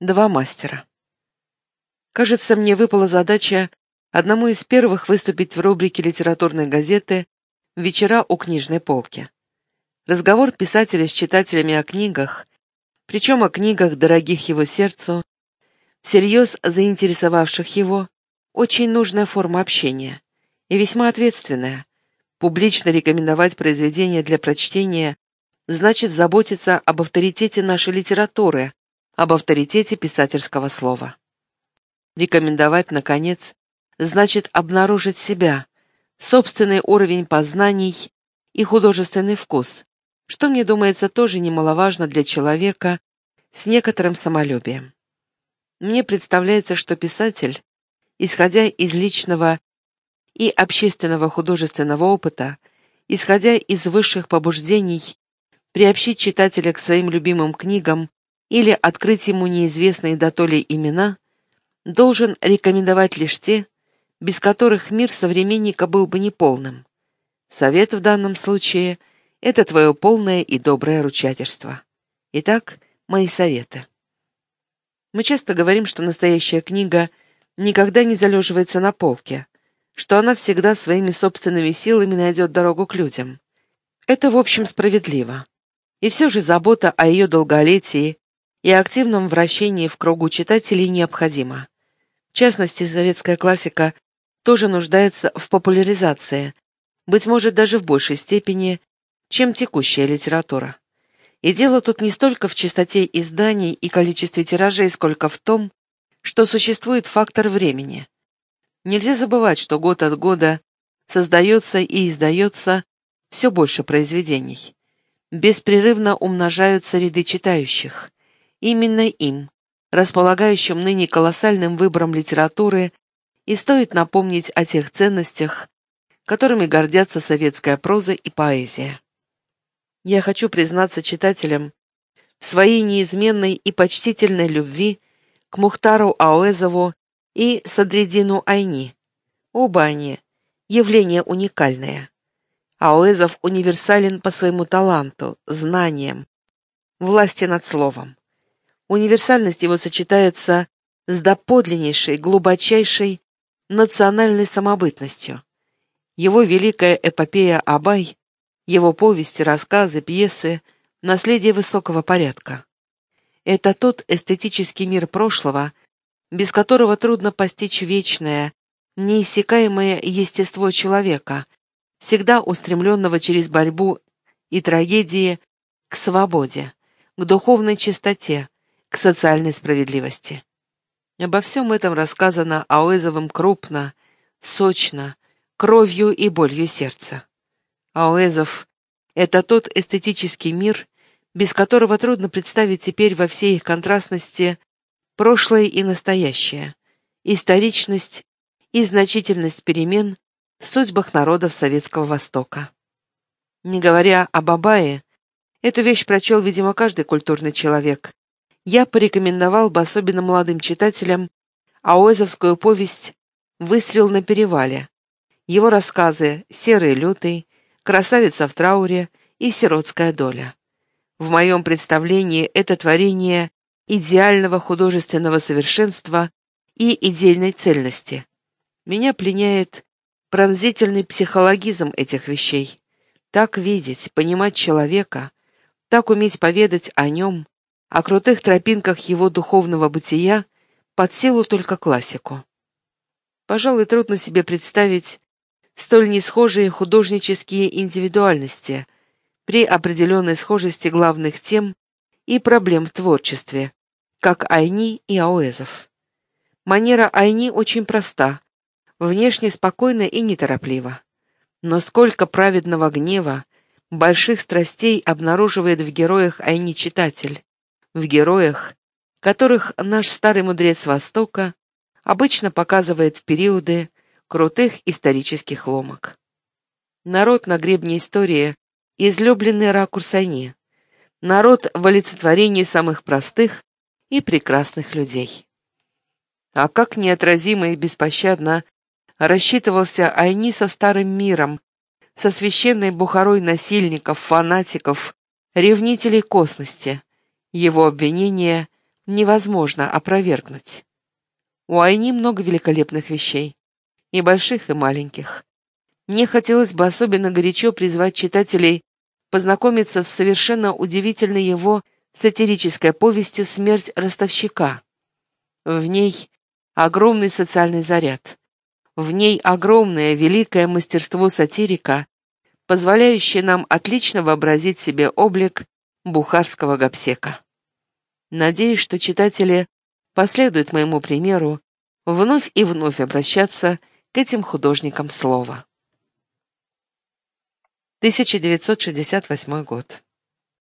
Два мастера. Кажется, мне выпала задача одному из первых выступить в рубрике литературной газеты «Вечера у книжной полки». Разговор писателя с читателями о книгах, причем о книгах, дорогих его сердцу, всерьез заинтересовавших его, очень нужная форма общения и весьма ответственная. Публично рекомендовать произведение для прочтения значит заботиться об авторитете нашей литературы, об авторитете писательского слова. Рекомендовать, наконец, значит обнаружить себя, собственный уровень познаний и художественный вкус, что, мне думается, тоже немаловажно для человека с некоторым самолюбием. Мне представляется, что писатель, исходя из личного и общественного художественного опыта, исходя из высших побуждений, приобщить читателя к своим любимым книгам или открыть ему неизвестные дотоле имена, должен рекомендовать лишь те, без которых мир современника был бы неполным. Совет в данном случае — это твое полное и доброе ручательство. Итак, мои советы. Мы часто говорим, что настоящая книга никогда не залеживается на полке, что она всегда своими собственными силами найдет дорогу к людям. Это, в общем, справедливо. И все же забота о ее долголетии и активном вращении в кругу читателей необходимо. В частности, советская классика тоже нуждается в популяризации, быть может, даже в большей степени, чем текущая литература. И дело тут не столько в чистоте изданий и количестве тиражей, сколько в том, что существует фактор времени. Нельзя забывать, что год от года создается и издается все больше произведений. Беспрерывно умножаются ряды читающих. Именно им, располагающим ныне колоссальным выбором литературы, и стоит напомнить о тех ценностях, которыми гордятся советская проза и поэзия. Я хочу признаться читателям в своей неизменной и почтительной любви к Мухтару Ауэзову и Садридину Айни. Оба они — явление уникальное. Ауэзов универсален по своему таланту, знаниям, власти над словом. Универсальность его сочетается с доподлиннейшей, глубочайшей национальной самобытностью. Его великая эпопея Абай, его повести, рассказы, пьесы — наследие высокого порядка. Это тот эстетический мир прошлого, без которого трудно постичь вечное, неиссякаемое естество человека, всегда устремленного через борьбу и трагедии к свободе, к духовной чистоте, социальной справедливости. Обо всем этом рассказано Ауэзовым крупно, сочно, кровью и болью сердца. Ауэзов — это тот эстетический мир, без которого трудно представить теперь во всей их контрастности прошлое и настоящее, историчность и значительность перемен в судьбах народов Советского Востока. Не говоря об Абае, эту вещь прочел, видимо, каждый культурный человек, я порекомендовал бы особенно молодым читателям Аоэзовскую повесть «Выстрел на перевале», его рассказы «Серый лютый», «Красавица в трауре» и «Сиротская доля». В моем представлении это творение идеального художественного совершенства и идейной цельности. Меня пленяет пронзительный психологизм этих вещей. Так видеть, понимать человека, так уметь поведать о нем, о крутых тропинках его духовного бытия под силу только классику. Пожалуй, трудно себе представить столь несхожие художнические индивидуальности при определенной схожести главных тем и проблем в творчестве, как Айни и Ауэзов. Манера Айни очень проста, внешне спокойна и нетороплива. Но сколько праведного гнева, больших страстей обнаруживает в героях Айни читатель, в героях, которых наш старый мудрец Востока обычно показывает в периоды крутых исторических ломок. Народ на гребне истории — излюбленный ракурс они, народ в олицетворении самых простых и прекрасных людей. А как неотразимо и беспощадно рассчитывался Айни со старым миром, со священной бухарой насильников, фанатиков, ревнителей косности, его обвинения невозможно опровергнуть. У Айни много великолепных вещей, и больших, и маленьких. Мне хотелось бы особенно горячо призвать читателей познакомиться с совершенно удивительной его сатирической повестью «Смерть ростовщика». В ней огромный социальный заряд. В ней огромное, великое мастерство сатирика, позволяющее нам отлично вообразить себе облик бухарского гопсека. Надеюсь, что читатели последуют моему примеру вновь и вновь обращаться к этим художникам слова. 1968 год.